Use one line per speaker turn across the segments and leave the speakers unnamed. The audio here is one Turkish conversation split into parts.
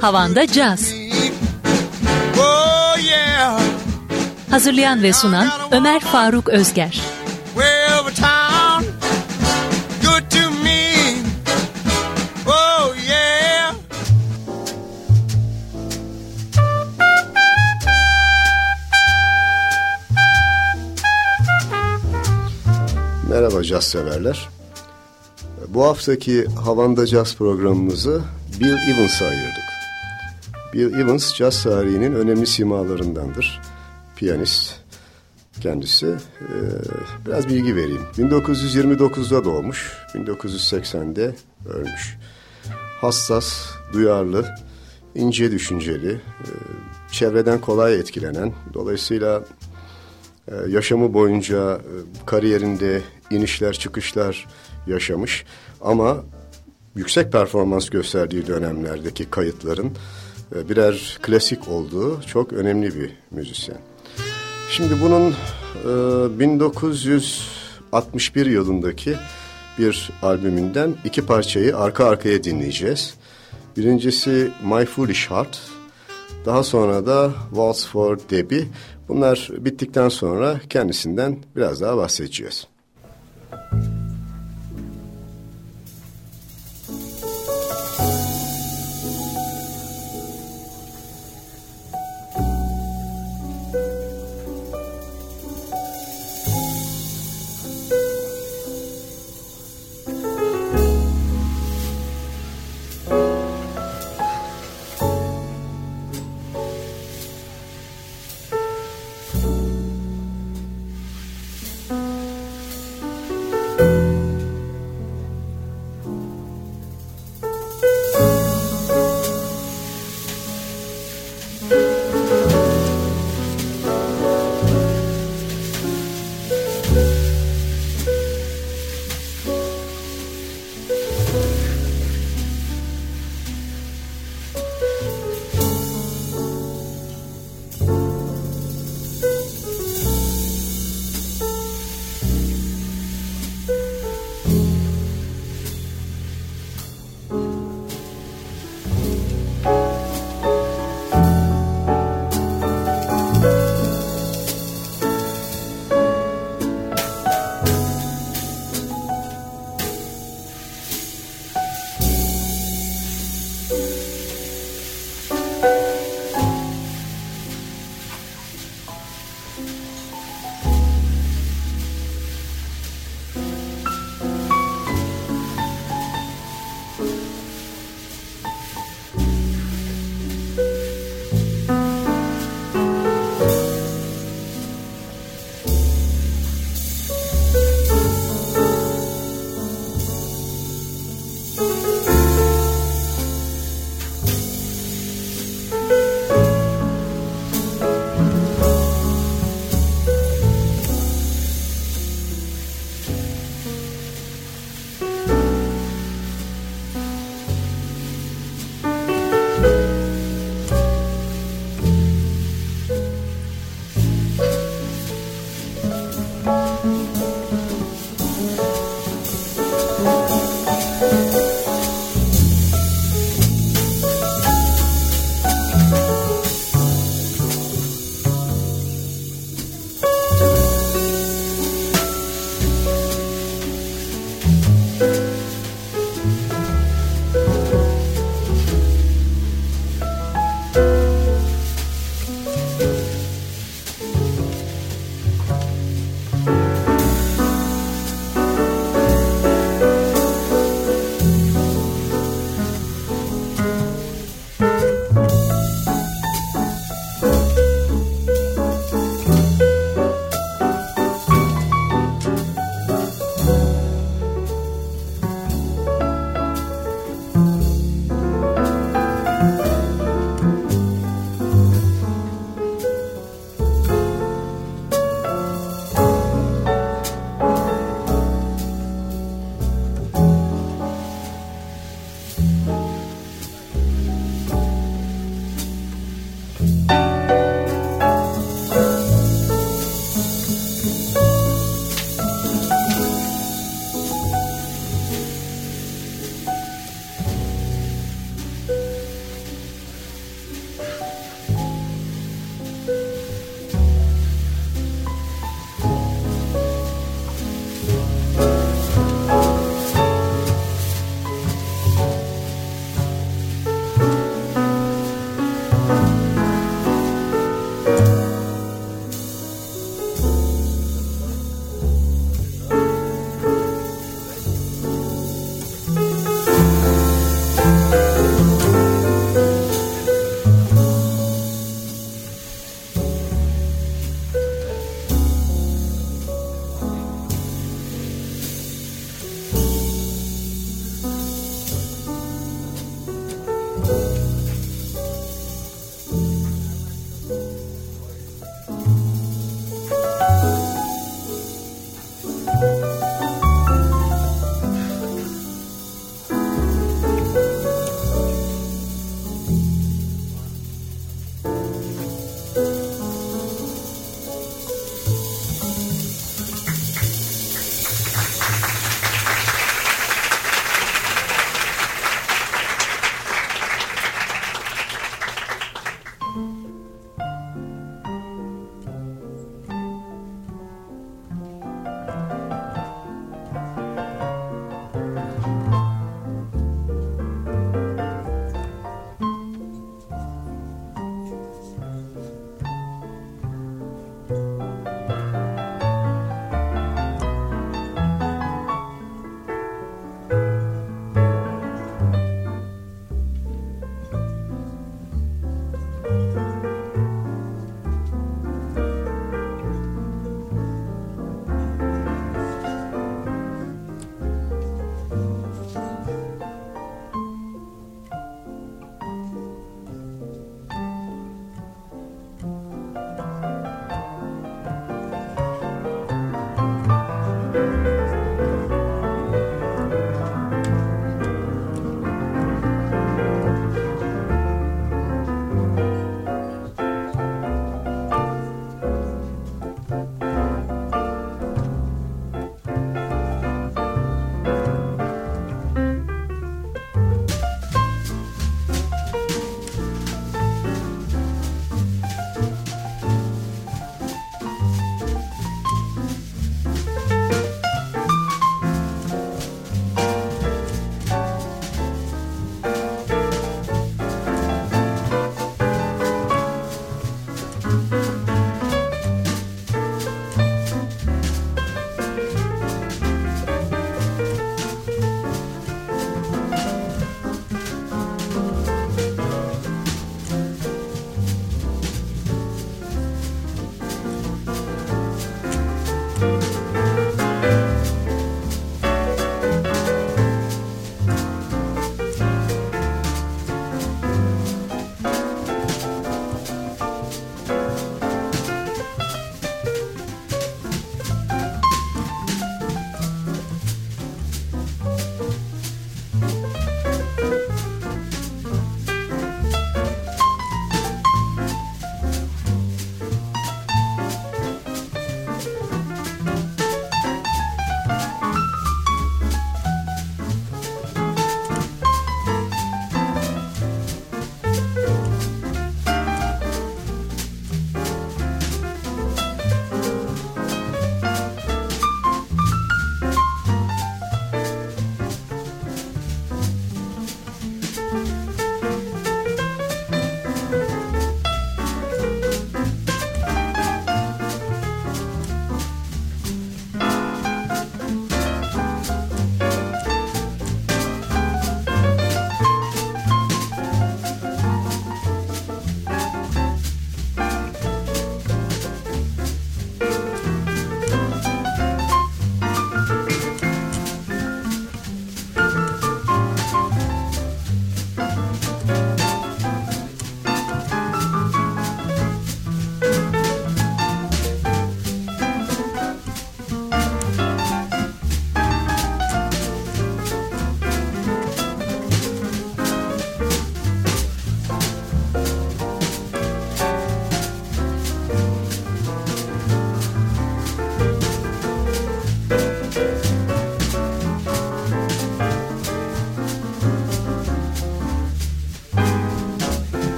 Havanda Caz.
Oh yeah,
Hazırlayan ve sunan Ömer Faruk Özger.
Oh yeah.
Merhaba caz severler. Bu haftaki Havanda Caz programımızı Bill Evans'a ayırdık. Bill Evans caz tarihinin önemli simalarındandır. Piyanist kendisi. Ee, biraz bilgi vereyim. 1929'da doğmuş, 1980'de ölmüş. Hassas, duyarlı, ince düşünceli, e, çevreden kolay etkilenen, dolayısıyla ee, yaşamı boyunca e, kariyerinde inişler çıkışlar yaşamış ama yüksek performans gösterdiği dönemlerdeki kayıtların e, birer klasik olduğu çok önemli bir müzisyen. Şimdi bunun e, 1961 yılındaki bir albümünden iki parçayı arka arkaya dinleyeceğiz. Birincisi My Foolish Heart, daha sonra da Waltz for Debbie. Bunlar bittikten sonra kendisinden biraz daha bahsedeceğiz.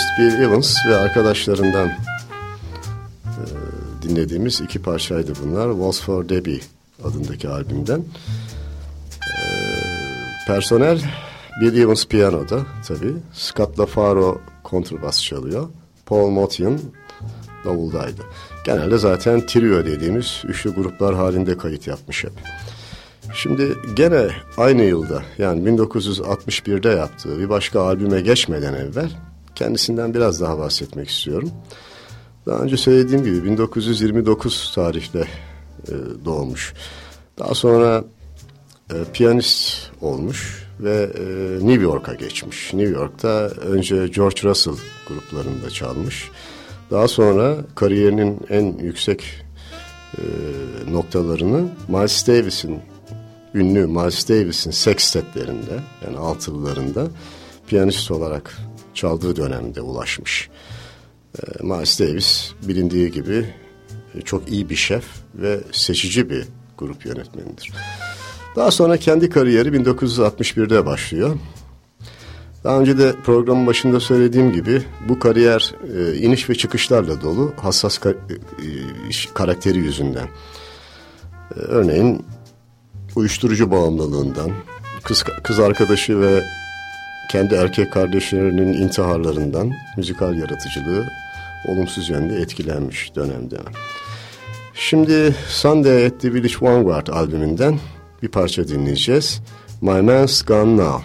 Piyanist Bill Evans ve arkadaşlarından e, dinlediğimiz iki parçaydı bunlar. Waltz for Debbie adındaki albümden. E, personel Bill Evans piyanoda tabii. Scott LaFaro kontrbas çalıyor. Paul Motian davuldaydı. Genelde zaten trio dediğimiz üçlü gruplar halinde kayıt yapmış hep. Şimdi gene aynı yılda yani 1961'de yaptığı bir başka albüme geçmeden evvel kendisinden biraz daha bahsetmek istiyorum. Daha önce söylediğim gibi 1929 tarihte e, doğmuş. Daha sonra e, piyanist olmuş ve e, New York'a geçmiş. New York'ta önce George Russell gruplarında çalmış. Daha sonra kariyerinin en yüksek e, noktalarını Miles Davis'in ünlü Miles Davis'in sextetlerinde yani altılılarında piyanist olarak çaldığı dönemde ulaşmış. E, Miles Davis bilindiği gibi e, çok iyi bir şef ve seçici bir grup yönetmenidir. Daha sonra kendi kariyeri 1961'de başlıyor. Daha önce de programın başında söylediğim gibi bu kariyer e, iniş ve çıkışlarla dolu hassas ka- e, karakteri yüzünden. E, örneğin uyuşturucu bağımlılığından, kız, kız arkadaşı ve kendi erkek kardeşlerinin intiharlarından müzikal yaratıcılığı olumsuz yönde etkilenmiş dönemde. Şimdi Sunday at the Village Vanguard albümünden bir parça dinleyeceğiz. My Man's Gone Now.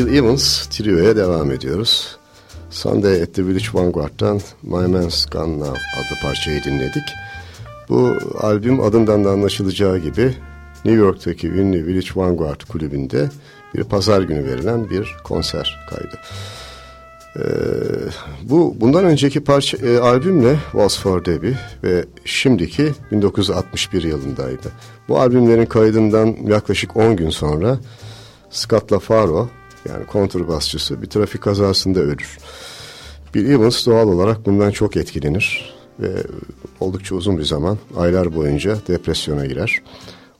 Bill Evans Trio'ya devam ediyoruz. Sunday at the Village Vanguard'dan My Man's Gone Now adlı parçayı dinledik. Bu albüm adından da anlaşılacağı gibi New York'taki ünlü Village Vanguard kulübünde bir pazar günü verilen bir konser kaydı. Ee, bu bundan önceki parça e, albümle Was for Debbie ve şimdiki 1961 yılındaydı. Bu albümlerin kaydından yaklaşık 10 gün sonra Scott LaFaro yani kontrbasçısı bir trafik kazasında ölür. Bill Evans doğal olarak bundan çok etkilenir ve oldukça uzun bir zaman aylar boyunca depresyona girer.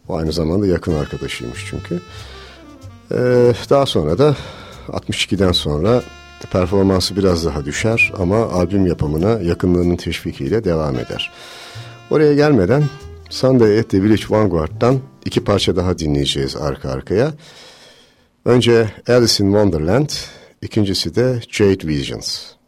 O aynı zamanda yakın arkadaşıymış çünkü. Ee, daha sonra da 62'den sonra performansı biraz daha düşer ama albüm yapımına yakınlığının teşvikiyle devam eder. Oraya gelmeden Sunday at the Village Vanguard'dan iki parça daha dinleyeceğiz arka arkaya. Önce Alice in Wonderland, ikincisi de Jade Visions.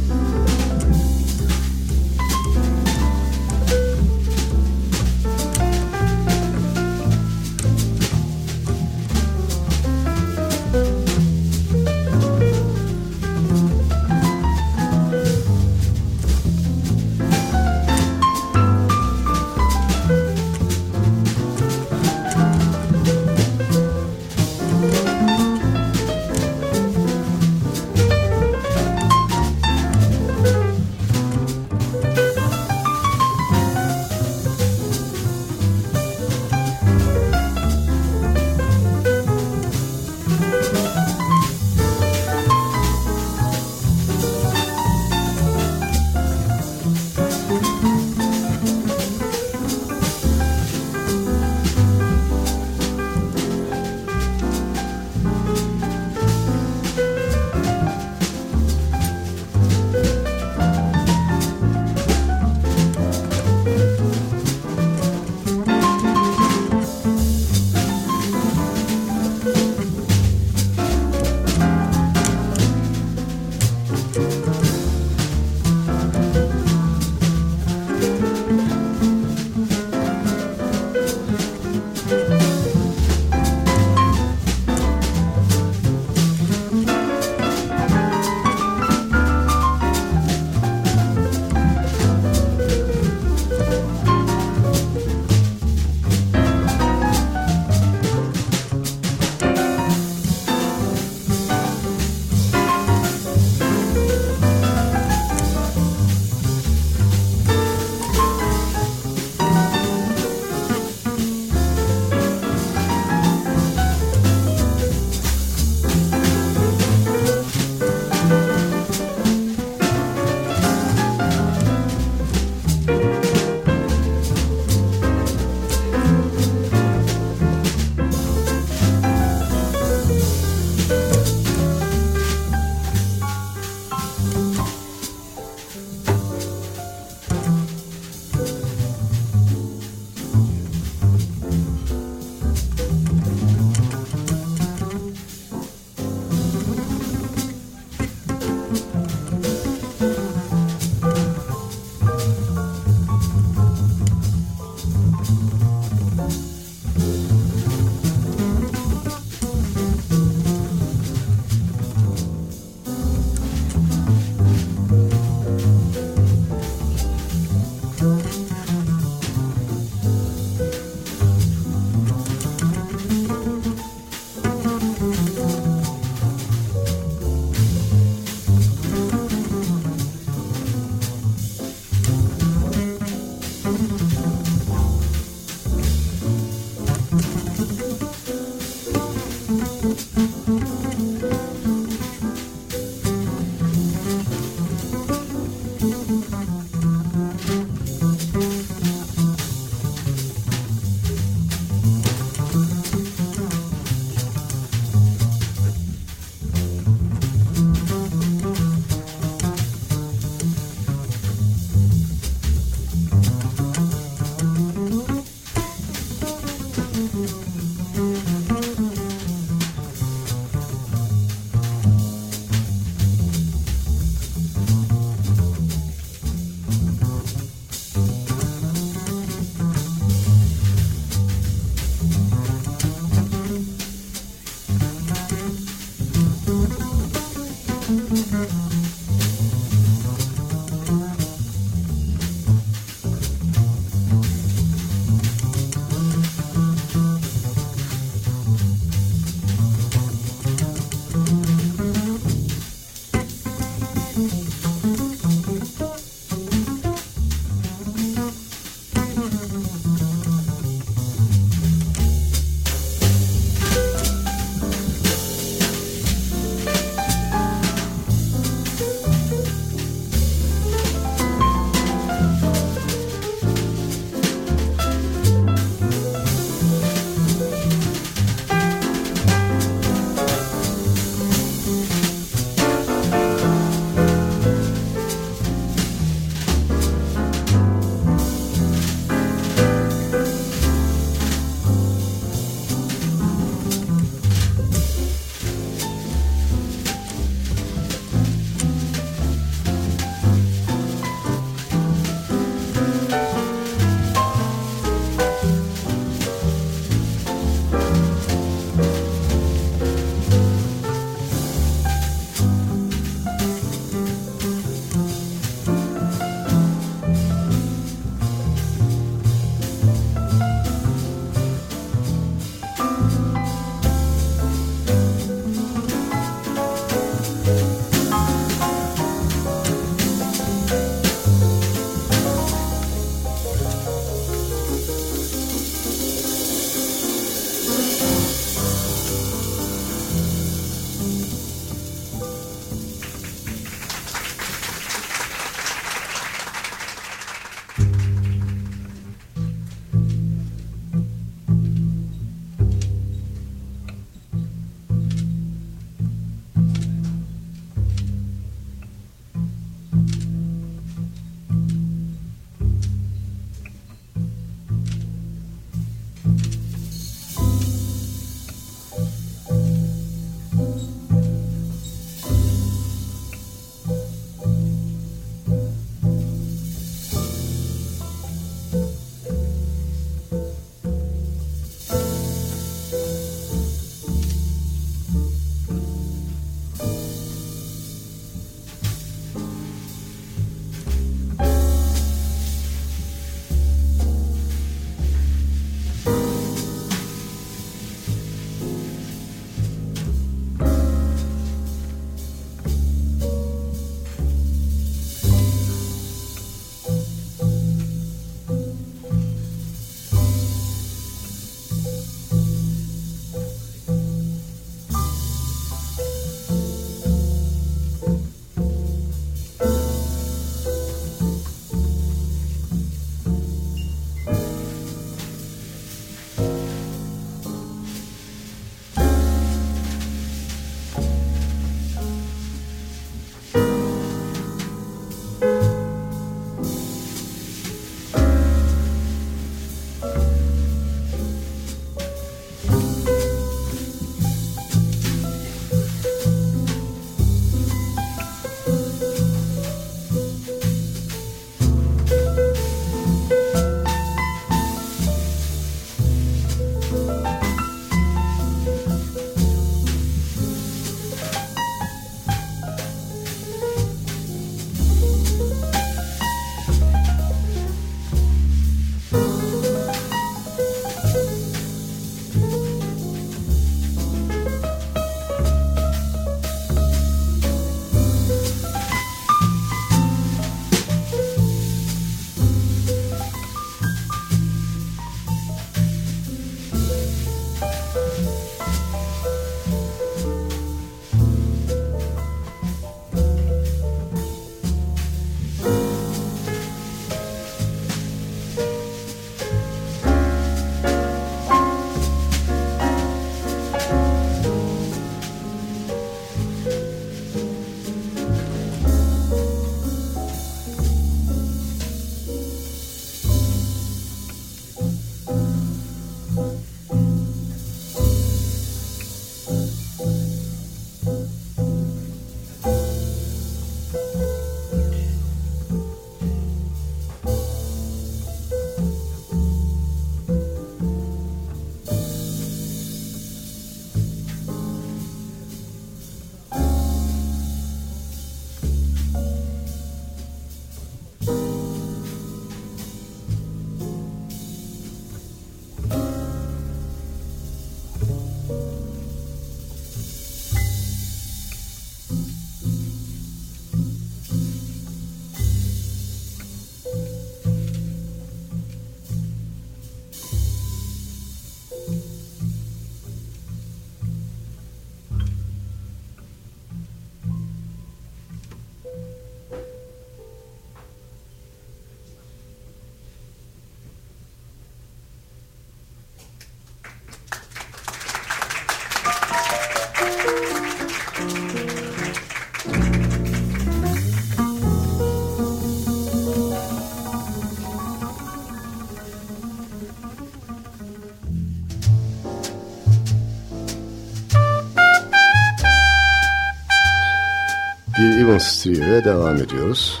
Bir Evans Trio'ya devam ediyoruz.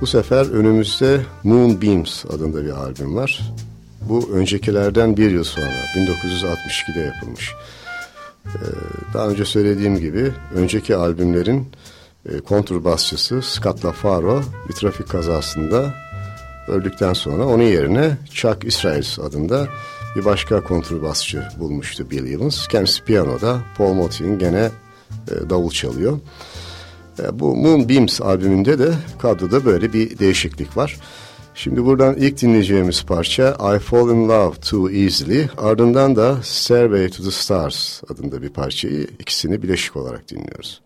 Bu sefer önümüzde Moonbeams adında bir albüm var. Bu öncekilerden bir yıl sonra 1962'de yapılmış. Ee, daha önce söylediğim gibi önceki albümlerin e, kontrbasçısı Scott LaFaro bir trafik kazasında öldükten sonra onun yerine Chuck Israels adında bir başka kontrbasçı bulmuştu Bill Evans. Kendisi piyanoda, Paul Motian gene e, davul çalıyor. E, bu Moonbeams albümünde de kadroda böyle bir değişiklik var. Şimdi buradan ilk dinleyeceğimiz parça I Fall in Love Too Easily ardından da Stairway to the Stars adında bir parçayı ikisini bileşik olarak dinliyoruz.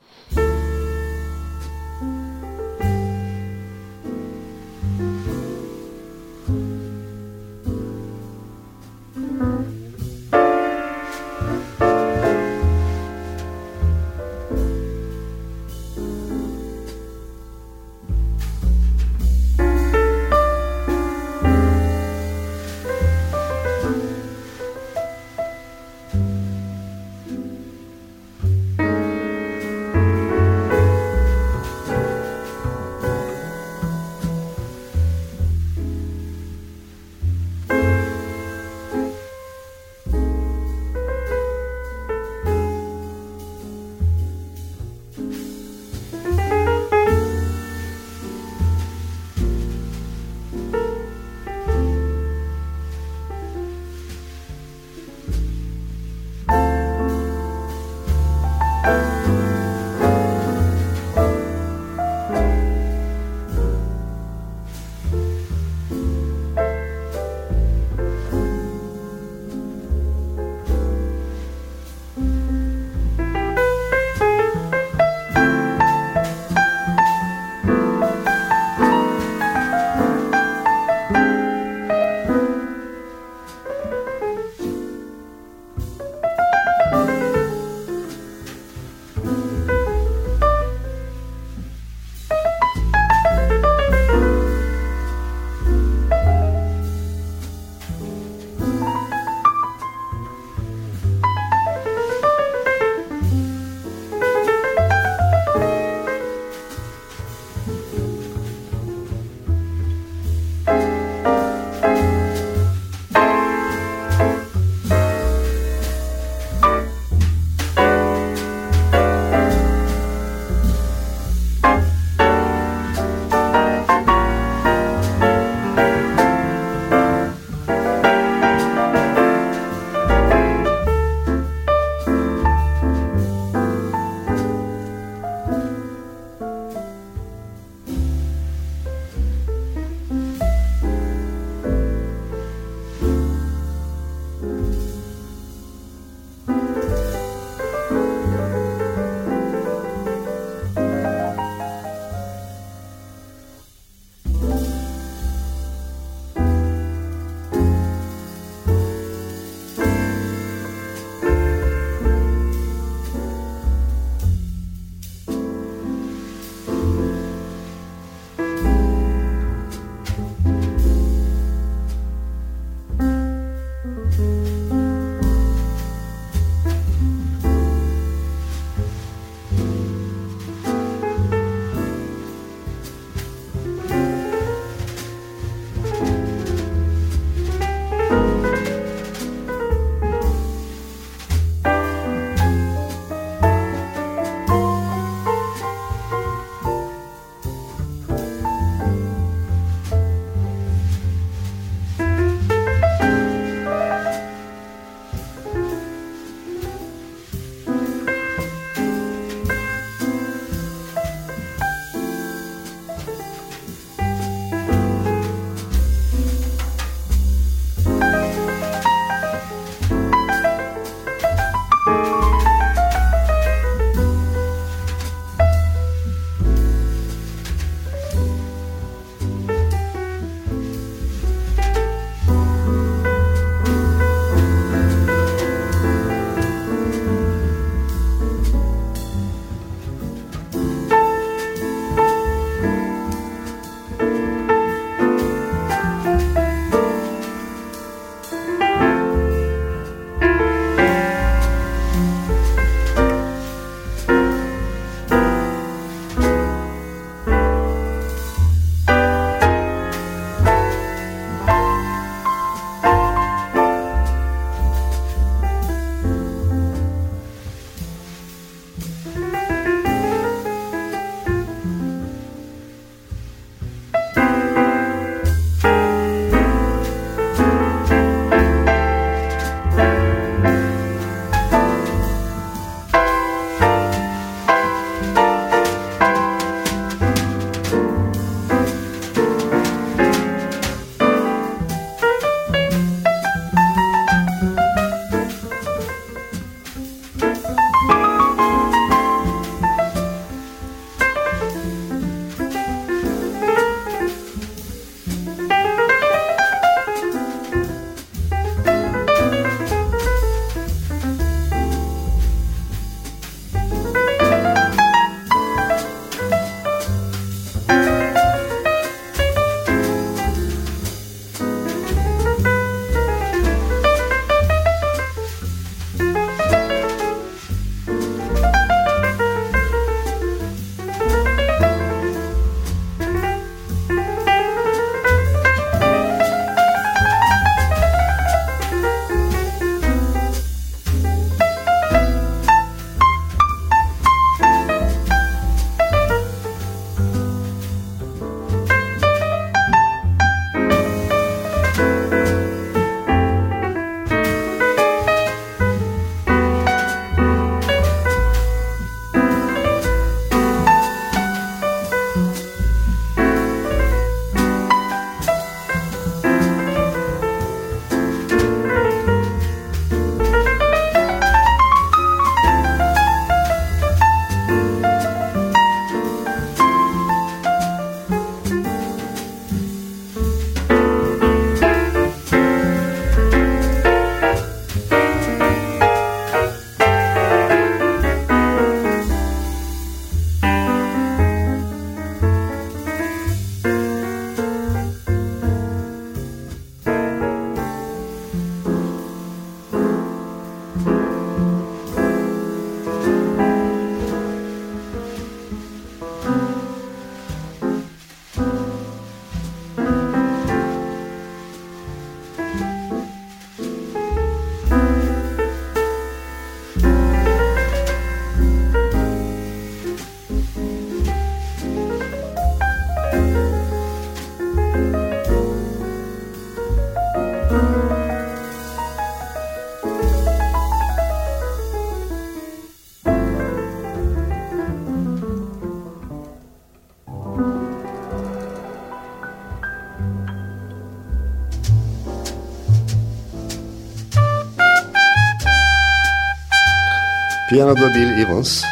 Piyanoda Bill Evans,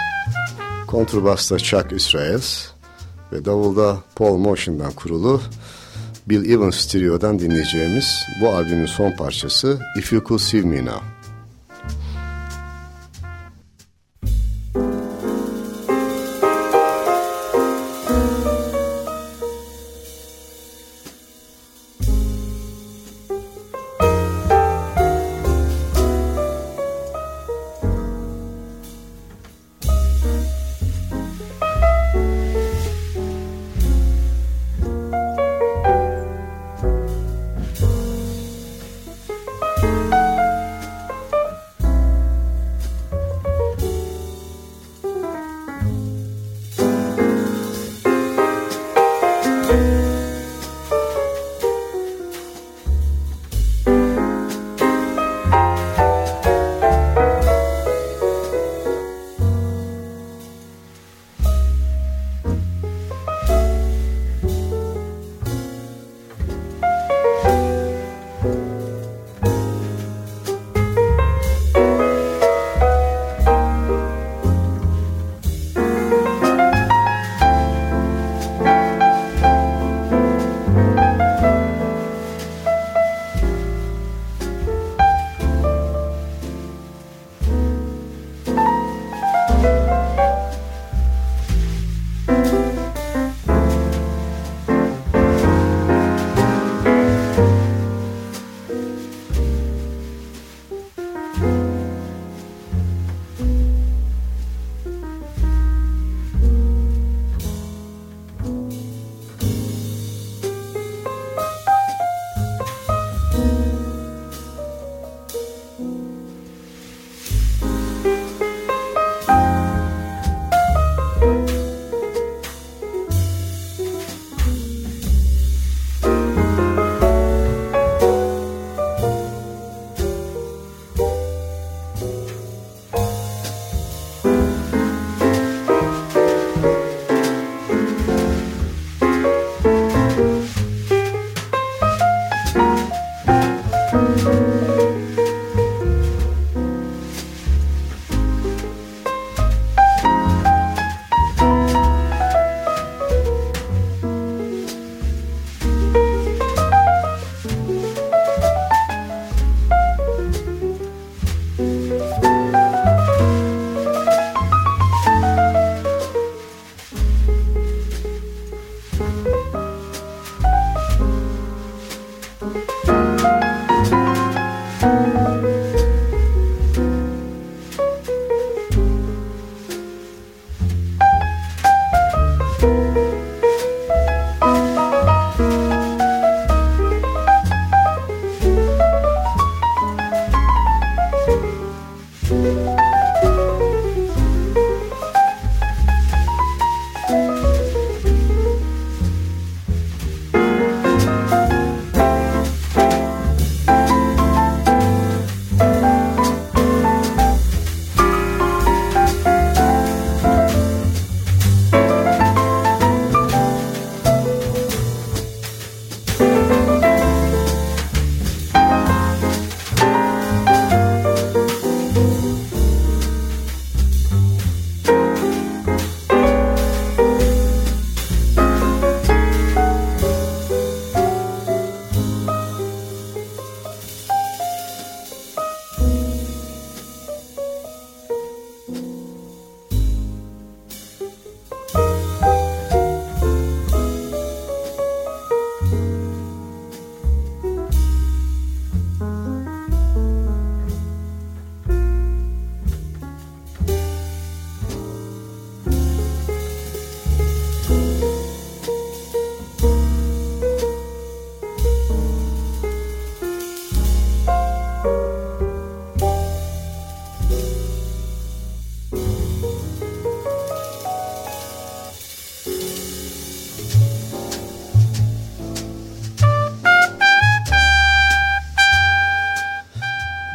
kontrbasta Chuck Israels ve davulda Paul Motion'dan kurulu Bill Evans Trio'dan dinleyeceğimiz bu albümün son parçası If You Could See Me Now.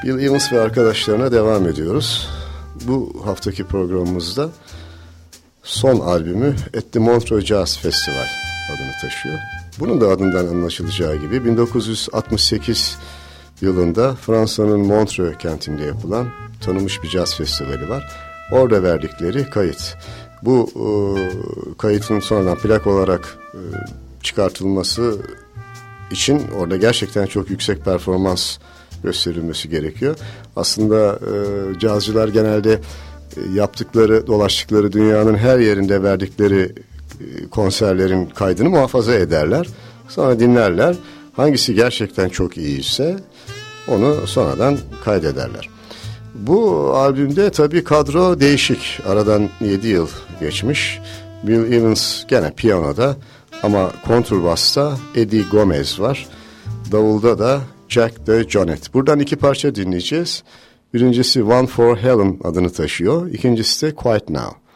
Bill Evans ve arkadaşlarına devam ediyoruz. Bu haftaki programımızda son albümü At the Montreux Jazz Festival adını taşıyor. Bunun da adından anlaşılacağı gibi 1968 yılında Fransa'nın Montreux kentinde yapılan tanınmış bir caz festivali var. orada verdikleri kayıt. Bu e, kayıtın sonradan plak olarak e, çıkartılması için orada gerçekten çok yüksek performans gösterilmesi gerekiyor. Aslında e, cazcılar genelde e, yaptıkları, dolaştıkları dünyanın her yerinde verdikleri e, konserlerin kaydını muhafaza ederler. Sonra dinlerler. Hangisi gerçekten çok iyiyse onu sonradan kaydederler. Bu albümde tabii kadro değişik. Aradan 7 yıl geçmiş. Bill Evans gene piyanoda ama kontrbasta Eddie Gomez var. Davulda da Jack de Jonet. Buradan iki parça dinleyeceğiz. Birincisi One for Helen adını taşıyor. İkincisi de Quiet Now.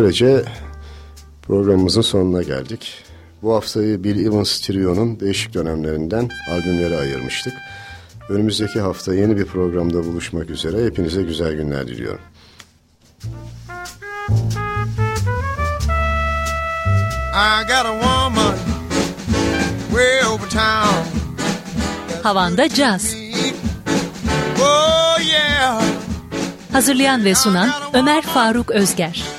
Böylece programımızın sonuna geldik. Bu haftayı Bill Evans Trio'nun değişik dönemlerinden albümlere ayırmıştık. Önümüzdeki hafta yeni bir programda buluşmak üzere. Hepinize güzel günler diliyorum.
I got a woman way over town. Havanda Caz. Oh yeah. Hazırlayan ve sunan Ömer Faruk Özger.